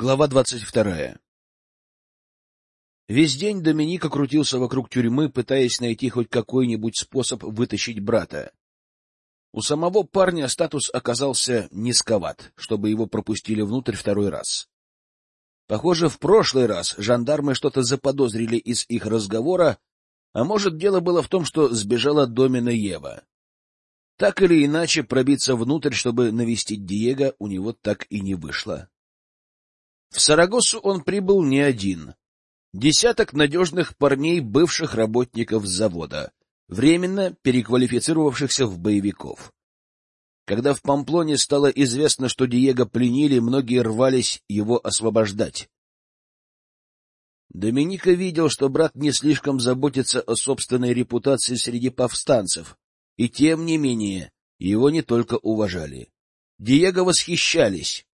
Глава двадцать вторая Весь день Доминика крутился вокруг тюрьмы, пытаясь найти хоть какой-нибудь способ вытащить брата. У самого парня статус оказался низковат, чтобы его пропустили внутрь второй раз. Похоже, в прошлый раз жандармы что-то заподозрили из их разговора, а может, дело было в том, что сбежала Домина Ева. Так или иначе, пробиться внутрь, чтобы навестить Диего, у него так и не вышло. В Сарагосу он прибыл не один. Десяток надежных парней, бывших работников завода, временно переквалифицировавшихся в боевиков. Когда в Памплоне стало известно, что Диего пленили, многие рвались его освобождать. Доминика видел, что брат не слишком заботится о собственной репутации среди повстанцев, и тем не менее его не только уважали. Диего восхищались.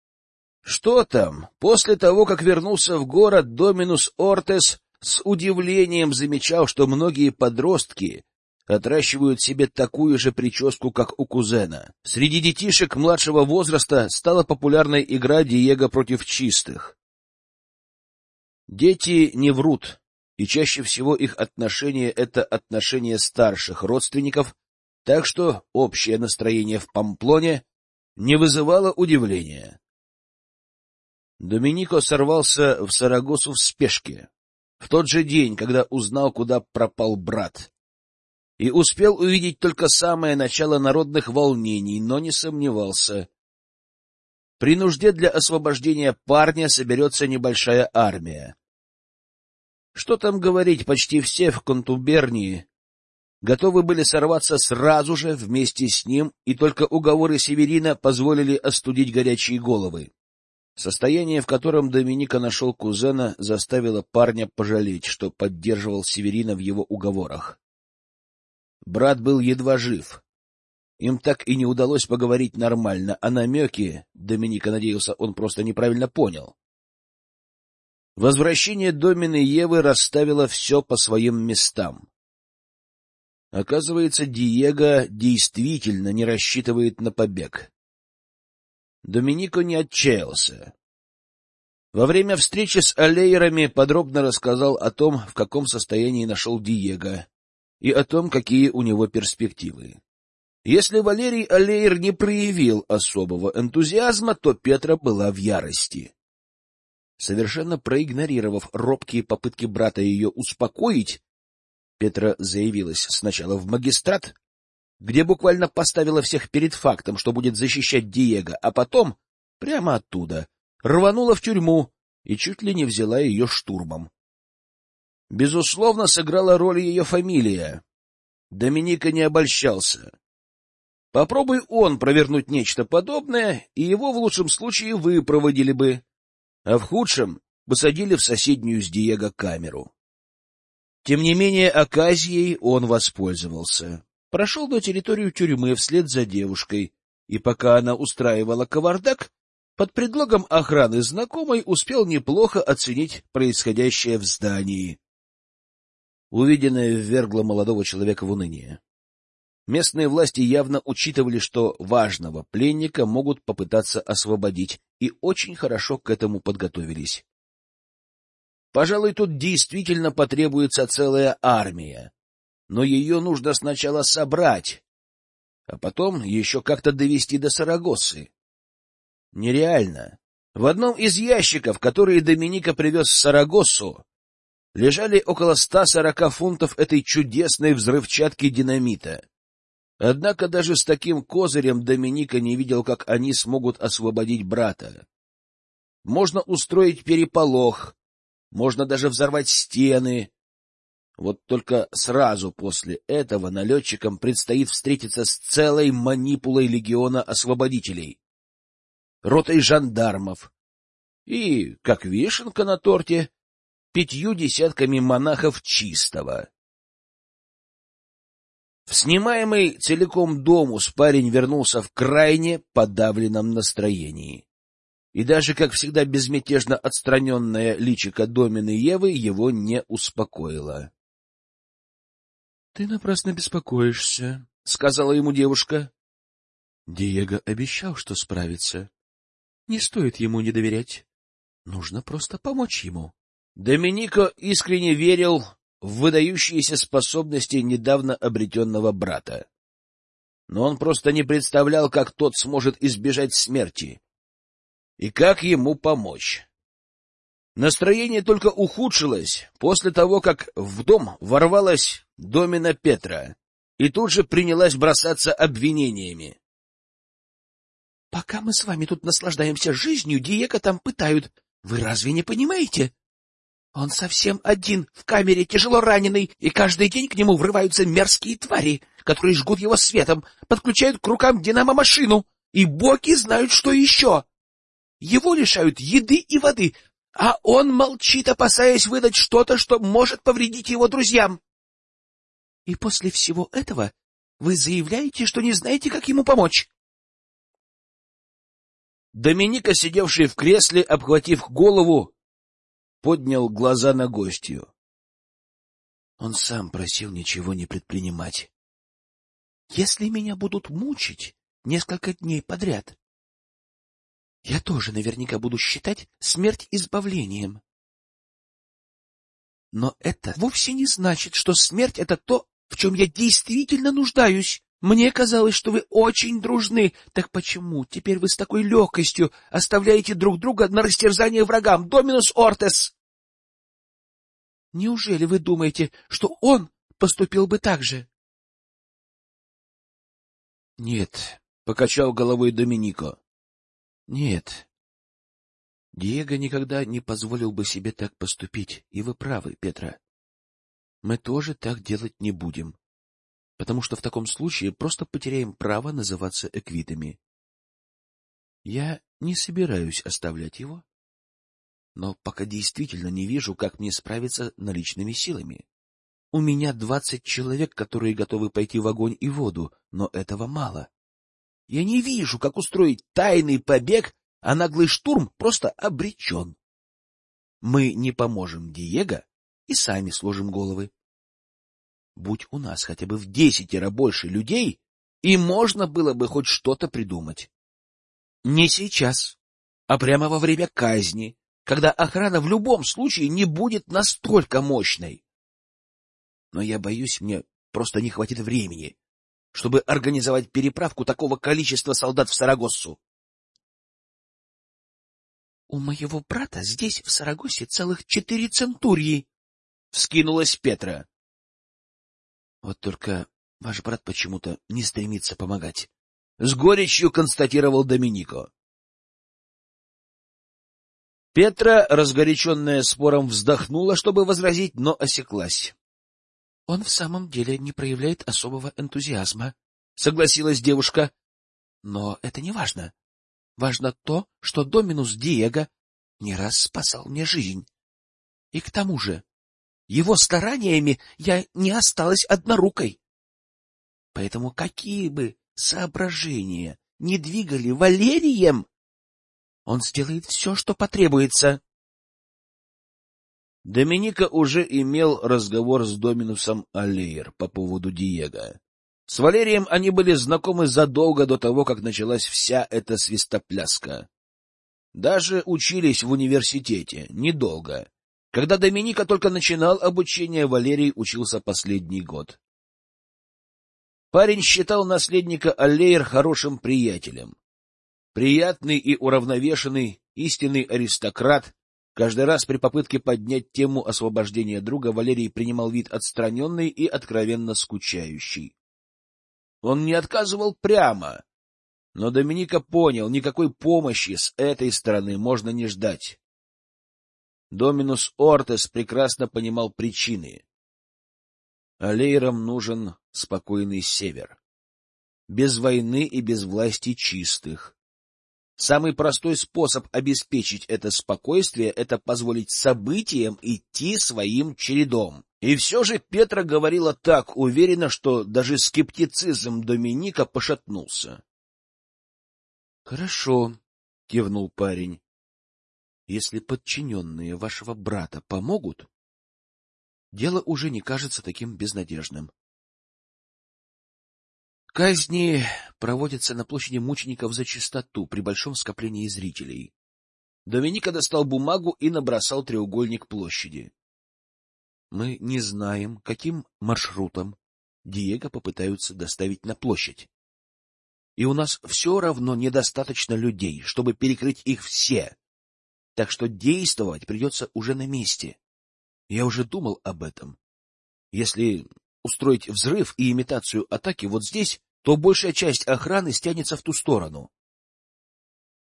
Что там, после того, как вернулся в город, Доминус Ортес с удивлением замечал, что многие подростки отращивают себе такую же прическу, как у кузена. Среди детишек младшего возраста стала популярной игра Диего против чистых. Дети не врут, и чаще всего их отношение — это отношение старших родственников, так что общее настроение в Памплоне не вызывало удивления. Доминико сорвался в Сарагосу в спешке, в тот же день, когда узнал, куда пропал брат и успел увидеть только самое начало народных волнений, но не сомневался. При нужде для освобождения парня соберется небольшая армия. Что там говорить, почти все в контубернии готовы были сорваться сразу же вместе с ним, и только уговоры Северина позволили остудить горячие головы. Состояние, в котором Доминика нашел кузена, заставило парня пожалеть, что поддерживал Северина в его уговорах. Брат был едва жив. Им так и не удалось поговорить нормально, а намеки, Доминика надеялся, он просто неправильно понял. Возвращение Домины Евы расставило все по своим местам. Оказывается, Диего действительно не рассчитывает на побег. Доминико не отчаялся. Во время встречи с аллеерами подробно рассказал о том, в каком состоянии нашел Диего, и о том, какие у него перспективы. Если Валерий Аллейр не проявил особого энтузиазма, то Петра была в ярости. Совершенно проигнорировав робкие попытки брата ее успокоить, Петра заявилась сначала в магистрат, где буквально поставила всех перед фактом, что будет защищать Диего, а потом, прямо оттуда, рванула в тюрьму и чуть ли не взяла ее штурмом. Безусловно, сыграла роль ее фамилия. Доминика не обольщался. Попробуй он провернуть нечто подобное, и его в лучшем случае выпроводили бы, а в худшем посадили в соседнюю с Диего камеру. Тем не менее, оказией он воспользовался. Прошел до территорию тюрьмы вслед за девушкой, и пока она устраивала кавардак, под предлогом охраны знакомой успел неплохо оценить происходящее в здании. Увиденное ввергло молодого человека в уныние. Местные власти явно учитывали, что важного пленника могут попытаться освободить, и очень хорошо к этому подготовились. Пожалуй, тут действительно потребуется целая армия, но ее нужно сначала собрать, а потом еще как-то довести до Сарагосы. Нереально. В одном из ящиков, которые Доминика привез в Сарагосу, лежали около 140 фунтов этой чудесной взрывчатки динамита. Однако даже с таким козырем Доминика не видел, как они смогут освободить брата. Можно устроить переполох, можно даже взорвать стены. Вот только сразу после этого налетчикам предстоит встретиться с целой манипулой легиона освободителей, ротой жандармов и, как вишенка на торте, пятью десятками монахов чистого. В снимаемый целиком домус парень вернулся в крайне подавленном настроении. И даже, как всегда, безмятежно отстраненная личико Домины Евы его не успокоила. — Ты напрасно беспокоишься, — сказала ему девушка. Диего обещал, что справится. Не стоит ему не доверять. Нужно просто помочь ему. Доминико искренне верил в выдающиеся способности недавно обретенного брата. Но он просто не представлял, как тот сможет избежать смерти и как ему помочь. Настроение только ухудшилось после того, как в дом ворвалась домина Петра и тут же принялась бросаться обвинениями. — Пока мы с вами тут наслаждаемся жизнью, Диего там пытают. Вы разве не понимаете? Он совсем один, в камере, тяжело раненый, и каждый день к нему врываются мерзкие твари, которые жгут его светом, подключают к рукам динамо-машину, и боги знают, что еще. Его лишают еды и воды, а он молчит, опасаясь выдать что-то, что может повредить его друзьям. И после всего этого вы заявляете, что не знаете, как ему помочь. Доминика, сидевший в кресле, обхватив голову, поднял глаза на гостью. Он сам просил ничего не предпринимать. Если меня будут мучить несколько дней подряд, я тоже наверняка буду считать смерть избавлением. Но это вовсе не значит, что смерть — это то, в чем я действительно нуждаюсь. Мне казалось, что вы очень дружны. Так почему теперь вы с такой легкостью оставляете друг друга на растерзание врагам, Доминус Ортес? Неужели вы думаете, что он поступил бы так же? — Нет, — покачал головой Доминико. — Нет. Диего никогда не позволил бы себе так поступить, и вы правы, Петра. Мы тоже так делать не будем, потому что в таком случае просто потеряем право называться эквитами. Я не собираюсь оставлять его, но пока действительно не вижу, как мне справиться наличными силами. У меня двадцать человек, которые готовы пойти в огонь и воду, но этого мало. Я не вижу, как устроить тайный побег, а наглый штурм просто обречен. Мы не поможем Диего и сами сложим головы. Будь у нас хотя бы в десятеро больше людей, и можно было бы хоть что-то придумать. Не сейчас, а прямо во время казни, когда охрана в любом случае не будет настолько мощной. Но я боюсь, мне просто не хватит времени, чтобы организовать переправку такого количества солдат в Сарагоссу. — У моего брата здесь, в Сарагосе, целых четыре центурии! — вскинулась Петра. — Вот только ваш брат почему-то не стремится помогать. — с горечью констатировал Доминико. Петра, разгоряченная спором, вздохнула, чтобы возразить, но осеклась. — Он в самом деле не проявляет особого энтузиазма, — согласилась девушка. — Но это не важно. Важно то, что Доминус Диего не раз спасал мне жизнь. И к тому же, его стараниями я не осталась однорукой. Поэтому какие бы соображения не двигали Валерием, он сделает все, что потребуется. Доминика уже имел разговор с Доминусом Аллеер по поводу Диего. С Валерием они были знакомы задолго до того, как началась вся эта свистопляска. Даже учились в университете, недолго. Когда Доминика только начинал обучение, Валерий учился последний год. Парень считал наследника Аллеер хорошим приятелем. Приятный и уравновешенный, истинный аристократ. Каждый раз при попытке поднять тему освобождения друга Валерий принимал вид отстраненный и откровенно скучающий. Он не отказывал прямо, но Доминика понял, никакой помощи с этой стороны можно не ждать. Доминус Ортес прекрасно понимал причины. Алейрам нужен спокойный север. Без войны и без власти чистых. Самый простой способ обеспечить это спокойствие — это позволить событиям идти своим чередом. И все же Петра говорила так уверенно, что даже скептицизм Доминика пошатнулся. — Хорошо, — кивнул парень. — Если подчиненные вашего брата помогут, дело уже не кажется таким безнадежным. Казни проводятся на площади мучеников за чистоту при большом скоплении зрителей. Доминика достал бумагу и набросал треугольник площади. Мы не знаем, каким маршрутом Диего попытаются доставить на площадь. И у нас все равно недостаточно людей, чтобы перекрыть их все. Так что действовать придется уже на месте. Я уже думал об этом. Если устроить взрыв и имитацию атаки вот здесь, то большая часть охраны стянется в ту сторону.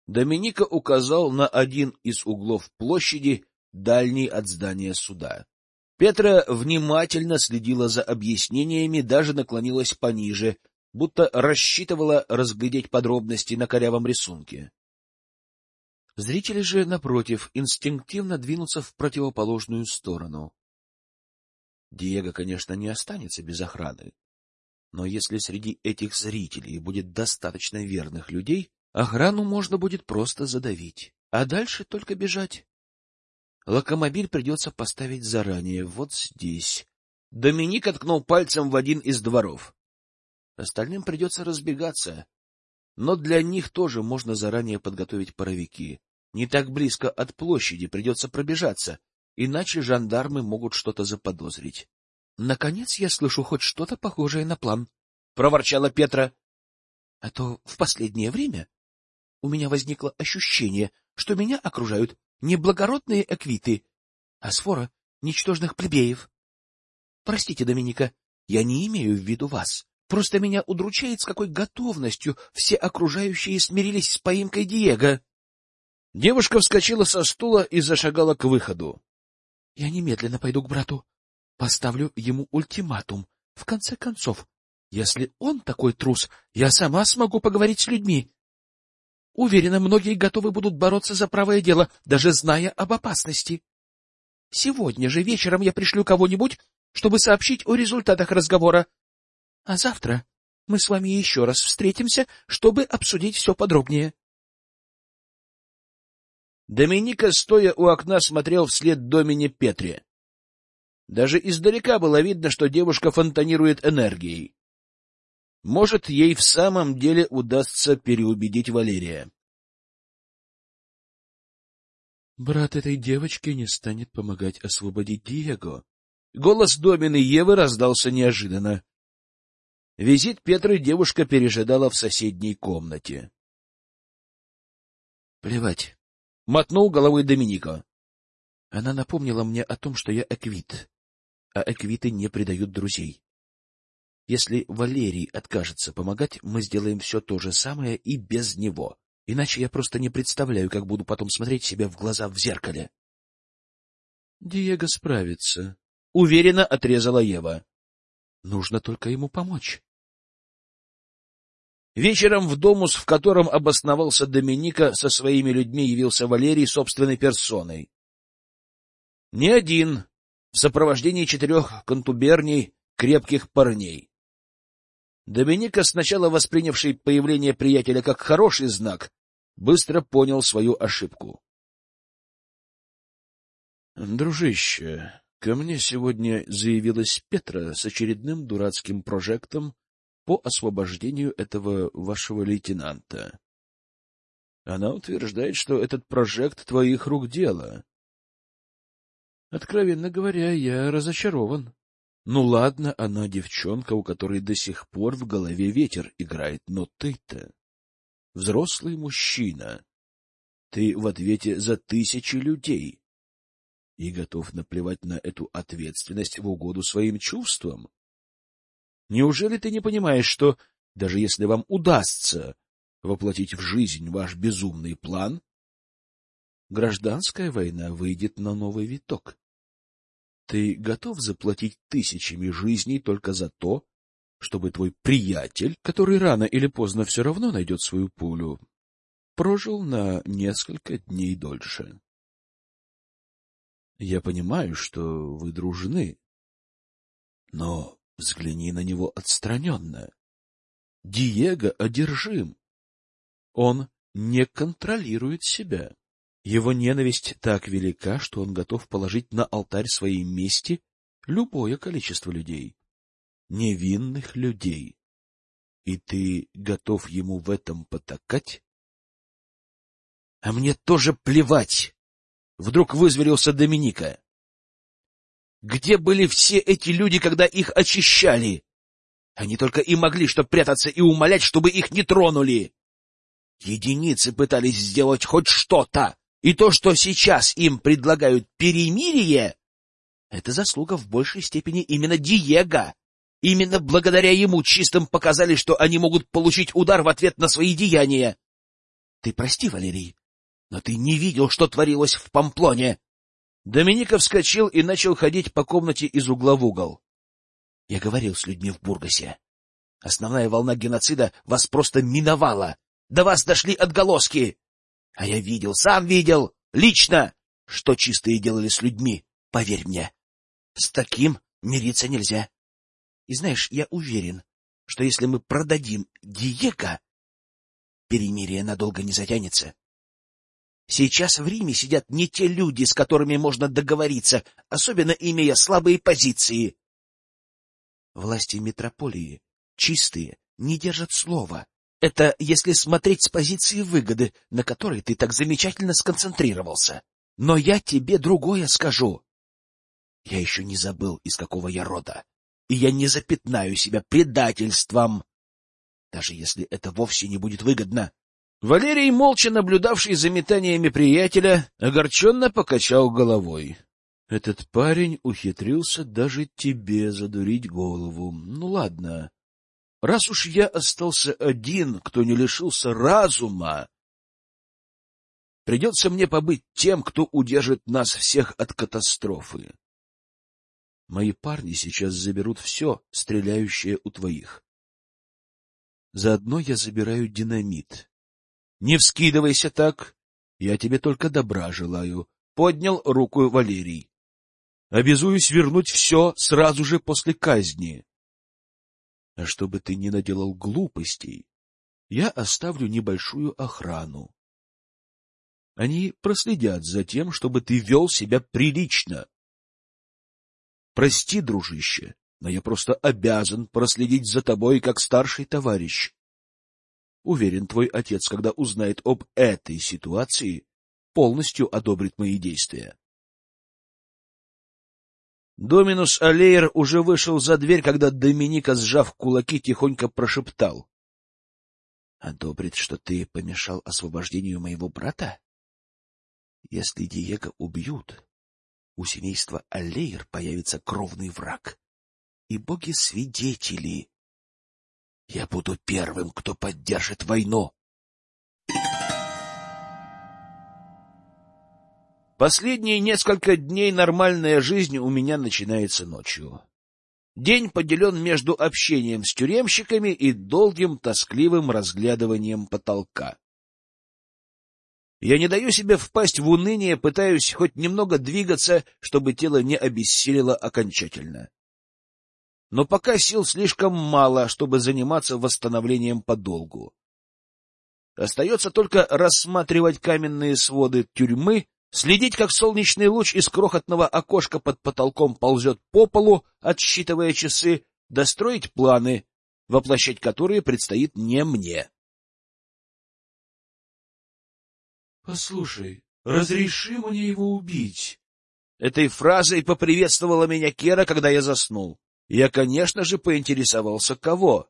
Доминика указал на один из углов площади, дальний от здания суда. Петра внимательно следила за объяснениями, даже наклонилась пониже, будто рассчитывала разглядеть подробности на корявом рисунке. Зрители же, напротив, инстинктивно двинутся в противоположную сторону. Диего, конечно, не останется без охраны, но если среди этих зрителей будет достаточно верных людей, охрану можно будет просто задавить, а дальше только бежать. Локомобиль придется поставить заранее, вот здесь. Доминик откнул пальцем в один из дворов. Остальным придется разбегаться, но для них тоже можно заранее подготовить паровики. Не так близко от площади придется пробежаться, иначе жандармы могут что-то заподозрить. — Наконец я слышу хоть что-то похожее на план, — проворчала Петра. — А то в последнее время у меня возникло ощущение, что меня окружают не благородные эквиты, а свора ничтожных плебеев. Простите, Доминика, я не имею в виду вас. Просто меня удручает, с какой готовностью все окружающие смирились с поимкой Диего. Девушка вскочила со стула и зашагала к выходу. — Я немедленно пойду к брату. Поставлю ему ультиматум. В конце концов, если он такой трус, я сама смогу поговорить с людьми. Уверена, многие готовы будут бороться за правое дело, даже зная об опасности. Сегодня же вечером я пришлю кого-нибудь, чтобы сообщить о результатах разговора. А завтра мы с вами еще раз встретимся, чтобы обсудить все подробнее. Доминика, стоя у окна, смотрел вслед Домине Петре. Даже издалека было видно, что девушка фонтанирует энергией. Может, ей в самом деле удастся переубедить Валерия. Брат этой девочки не станет помогать освободить Диего. Голос Домины Евы раздался неожиданно. Визит Петры девушка пережидала в соседней комнате. Плевать. Мотнул головой Доминика. Она напомнила мне о том, что я эквит, а эквиты не предают друзей. Если Валерий откажется помогать, мы сделаем все то же самое и без него. Иначе я просто не представляю, как буду потом смотреть себя в глаза в зеркале. Диего справится, — уверенно отрезала Ева. Нужно только ему помочь. Вечером в домус, в котором обосновался Доминика, со своими людьми явился Валерий собственной персоной. Не один, в сопровождении четырех контуберней крепких парней. Доминика, сначала воспринявший появление приятеля как хороший знак, быстро понял свою ошибку. — Дружище, ко мне сегодня заявилась Петра с очередным дурацким прожектом по освобождению этого вашего лейтенанта. Она утверждает, что этот прожект твоих рук дело. Откровенно говоря, я разочарован. Ну ладно, она девчонка, у которой до сих пор в голове ветер играет, но ты-то взрослый мужчина. Ты в ответе за тысячи людей и готов наплевать на эту ответственность в угоду своим чувствам. Неужели ты не понимаешь, что даже если вам удастся воплотить в жизнь ваш безумный план, гражданская война выйдет на новый виток? Ты готов заплатить тысячами жизней только за то, чтобы твой приятель, который рано или поздно все равно найдет свою пулю, прожил на несколько дней дольше? Я понимаю, что вы дружны, но взгляни на него отстраненно. Диего одержим. Он не контролирует себя. Его ненависть так велика, что он готов положить на алтарь своей мести любое количество людей. Невинных людей. И ты готов ему в этом потакать? А мне тоже плевать. Вдруг вызверился Доминика. Где были все эти люди, когда их очищали? Они только и могли что прятаться и умолять, чтобы их не тронули. Единицы пытались сделать хоть что-то, и то, что сейчас им предлагают перемирие, это заслуга в большей степени именно Диего. Именно благодаря ему чистым показали, что они могут получить удар в ответ на свои деяния. Ты прости, Валерий, но ты не видел, что творилось в Памплоне. Доминика вскочил и начал ходить по комнате из угла в угол. Я говорил с людьми в Бургасе. Основная волна геноцида вас просто миновала. До вас дошли отголоски. А я видел, сам видел, лично, что чистые делали с людьми, поверь мне. С таким мириться нельзя. И знаешь, я уверен, что если мы продадим Диего, перемирие надолго не затянется. Сейчас в Риме сидят не те люди, с которыми можно договориться, особенно имея слабые позиции. Власти метрополии, чистые, не держат слова. Это если смотреть с позиции выгоды, на которой ты так замечательно сконцентрировался. Но я тебе другое скажу. Я еще не забыл, из какого я рода, и я не запятнаю себя предательством, даже если это вовсе не будет выгодно. Валерий, молча наблюдавший за метаниями приятеля, огорченно покачал головой. Этот парень ухитрился даже тебе задурить голову. Ну ладно. Раз уж я остался один, кто не лишился разума, придется мне побыть тем, кто удержит нас всех от катастрофы. Мои парни сейчас заберут все, стреляющее у твоих. Заодно я забираю динамит. Не вскидывайся так. Я тебе только добра желаю. Поднял руку Валерий. Обязуюсь вернуть все сразу же после казни. А чтобы ты не наделал глупостей, я оставлю небольшую охрану. Они проследят за тем, чтобы ты вел себя прилично. Прости, дружище, но я просто обязан проследить за тобой как старший товарищ. Уверен, твой отец, когда узнает об этой ситуации, полностью одобрит мои действия. Доминус Алейер уже вышел за дверь, когда Доминика, сжав кулаки, тихонько прошептал. — Одобрит, что ты помешал освобождению моего брата? Если Диего убьют, у семейства Алейер появится кровный враг. И боги-свидетели я буду первым, кто поддержит войну. Последние несколько дней нормальная жизнь у меня начинается ночью. День поделен между общением с тюремщиками и долгим тоскливым разглядыванием потолка. Я не даю себе впасть в уныние, пытаюсь хоть немного двигаться, чтобы тело не обессилило окончательно но пока сил слишком мало, чтобы заниматься восстановлением подолгу. Остается только рассматривать каменные своды тюрьмы, следить, как солнечный луч из крохотного окошка под потолком ползет по полу, отсчитывая часы, достроить планы, воплощать которые предстоит не мне. — Послушай, разреши мне его убить. Этой фразой поприветствовала меня Кера, когда я заснул. Я, конечно же, поинтересовался, кого.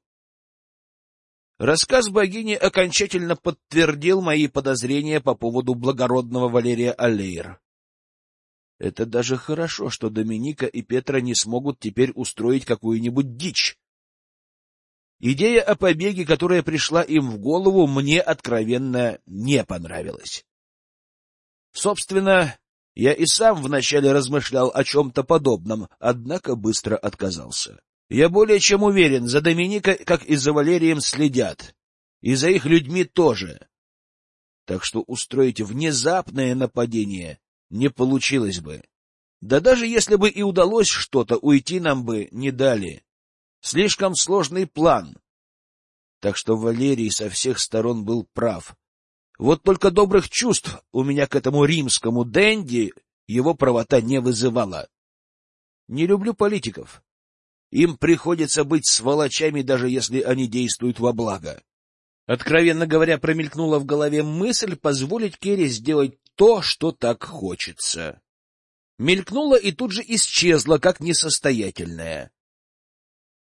Рассказ богини окончательно подтвердил мои подозрения по поводу благородного Валерия Аллейр. Это даже хорошо, что Доминика и Петра не смогут теперь устроить какую-нибудь дичь. Идея о побеге, которая пришла им в голову, мне откровенно не понравилась. Собственно, я и сам вначале размышлял о чем-то подобном, однако быстро отказался. Я более чем уверен, за Доминика, как и за Валерием, следят. И за их людьми тоже. Так что устроить внезапное нападение не получилось бы. Да даже если бы и удалось что-то, уйти нам бы не дали. Слишком сложный план. Так что Валерий со всех сторон был прав. Вот только добрых чувств у меня к этому римскому денди его правота не вызывала. Не люблю политиков. Им приходится быть сволочами, даже если они действуют во благо. Откровенно говоря, промелькнула в голове мысль позволить Керри сделать то, что так хочется. Мелькнула и тут же исчезла, как несостоятельная.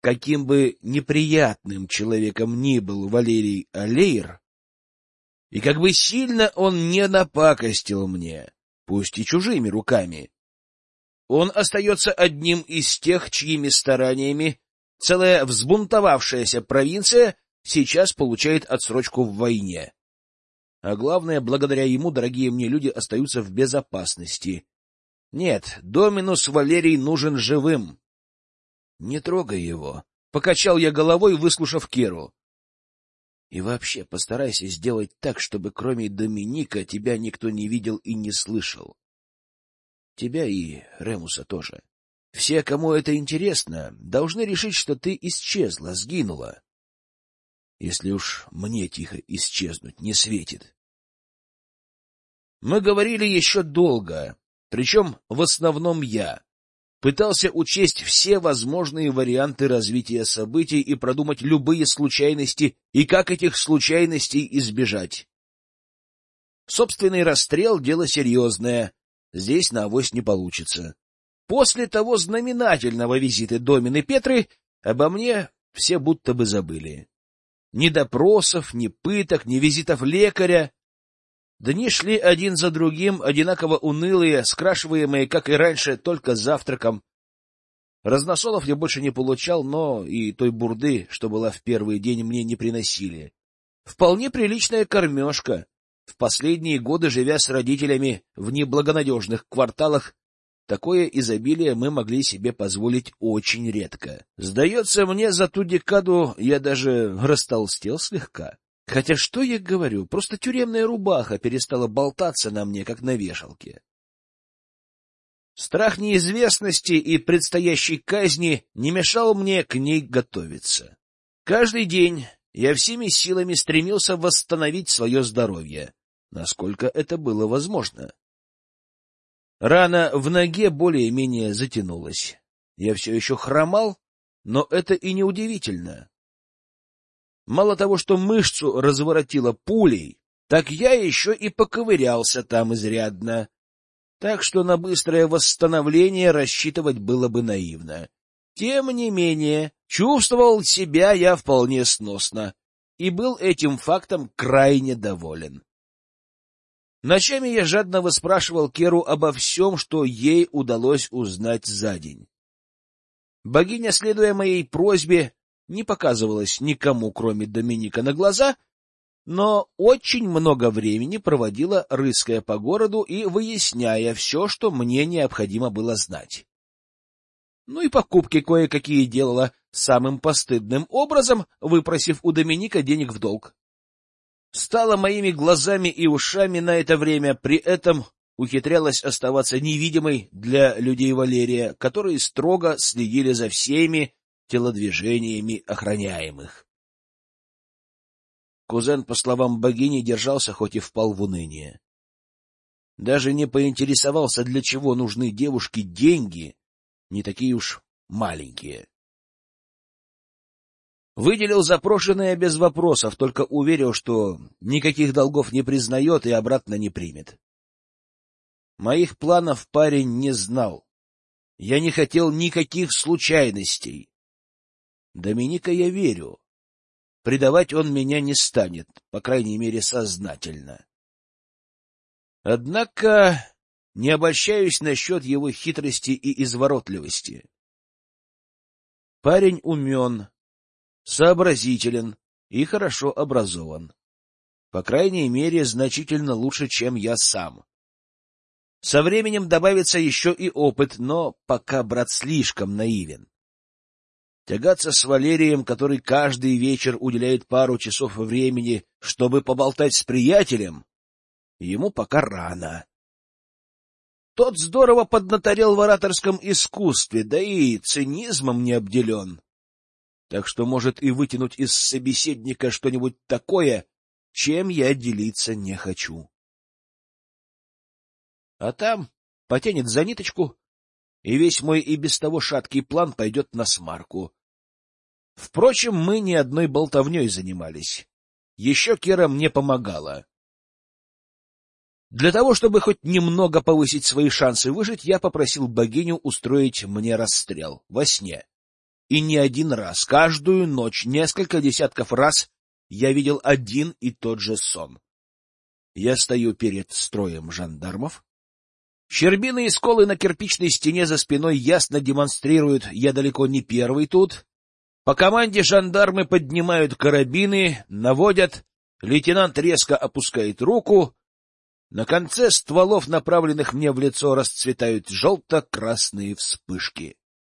Каким бы неприятным человеком ни был Валерий Алейр, и как бы сильно он не напакостил мне, пусть и чужими руками, он остается одним из тех, чьими стараниями целая взбунтовавшаяся провинция сейчас получает отсрочку в войне. А главное, благодаря ему дорогие мне люди остаются в безопасности. Нет, Доминус Валерий нужен живым. Не трогай его. Покачал я головой, выслушав Керу. И вообще постарайся сделать так, чтобы кроме Доминика тебя никто не видел и не слышал. Тебя и Ремуса тоже. Все, кому это интересно, должны решить, что ты исчезла, сгинула. Если уж мне тихо исчезнуть не светит. Мы говорили еще долго, причем в основном я. Пытался учесть все возможные варианты развития событий и продумать любые случайности и как этих случайностей избежать. Собственный расстрел — дело серьезное, здесь на авось не получится. После того знаменательного визита Домины Петры обо мне все будто бы забыли. Ни допросов, ни пыток, ни визитов лекаря. Дни шли один за другим, одинаково унылые, скрашиваемые, как и раньше, только завтраком. Разносолов я больше не получал, но и той бурды, что была в первый день, мне не приносили. Вполне приличная кормежка. В последние годы, живя с родителями в неблагонадежных кварталах, Такое изобилие мы могли себе позволить очень редко. Сдается мне, за ту декаду я даже растолстел слегка. Хотя что я говорю, просто тюремная рубаха перестала болтаться на мне, как на вешалке. Страх неизвестности и предстоящей казни не мешал мне к ней готовиться. Каждый день я всеми силами стремился восстановить свое здоровье, насколько это было возможно. Рана в ноге более-менее затянулась. Я все еще хромал, но это и не удивительно. Мало того, что мышцу разворотило пулей, так я еще и поковырялся там изрядно. Так что на быстрое восстановление рассчитывать было бы наивно. Тем не менее, чувствовал себя я вполне сносно и был этим фактом крайне доволен. Ночами я жадно выспрашивал Керу обо всем, что ей удалось узнать за день. Богиня, следуя моей просьбе, не показывалась никому, кроме Доминика, на глаза, но очень много времени проводила, рыская по городу и выясняя все, что мне необходимо было знать. Ну и покупки кое-какие делала самым постыдным образом, выпросив у Доминика денег в долг стала моими глазами и ушами на это время, при этом ухитрялась оставаться невидимой для людей Валерия, которые строго следили за всеми телодвижениями охраняемых. Кузен, по словам богини, держался, хоть и впал в уныние. Даже не поинтересовался, для чего нужны девушке деньги, не такие уж маленькие. Выделил запрошенное без вопросов, только уверил, что никаких долгов не признает и обратно не примет. Моих планов парень не знал. Я не хотел никаких случайностей. Доминика я верю. Предавать он меня не станет, по крайней мере, сознательно. Однако не обольщаюсь насчет его хитрости и изворотливости. Парень умен, сообразителен и хорошо образован. По крайней мере, значительно лучше, чем я сам. Со временем добавится еще и опыт, но пока брат слишком наивен. Тягаться с Валерием, который каждый вечер уделяет пару часов времени, чтобы поболтать с приятелем, ему пока рано. Тот здорово поднаторел в ораторском искусстве, да и цинизмом не обделен так что может и вытянуть из собеседника что-нибудь такое, чем я делиться не хочу. А там потянет за ниточку, и весь мой и без того шаткий план пойдет на смарку. Впрочем, мы ни одной болтовней занимались. Еще Кера мне помогала. Для того, чтобы хоть немного повысить свои шансы выжить, я попросил богиню устроить мне расстрел во сне. И не один раз, каждую ночь, несколько десятков раз я видел один и тот же сон. Я стою перед строем жандармов. Щербины и сколы на кирпичной стене за спиной ясно демонстрируют, я далеко не первый тут. По команде жандармы поднимают карабины, наводят, лейтенант резко опускает руку. На конце стволов, направленных мне в лицо, расцветают желто-красные вспышки.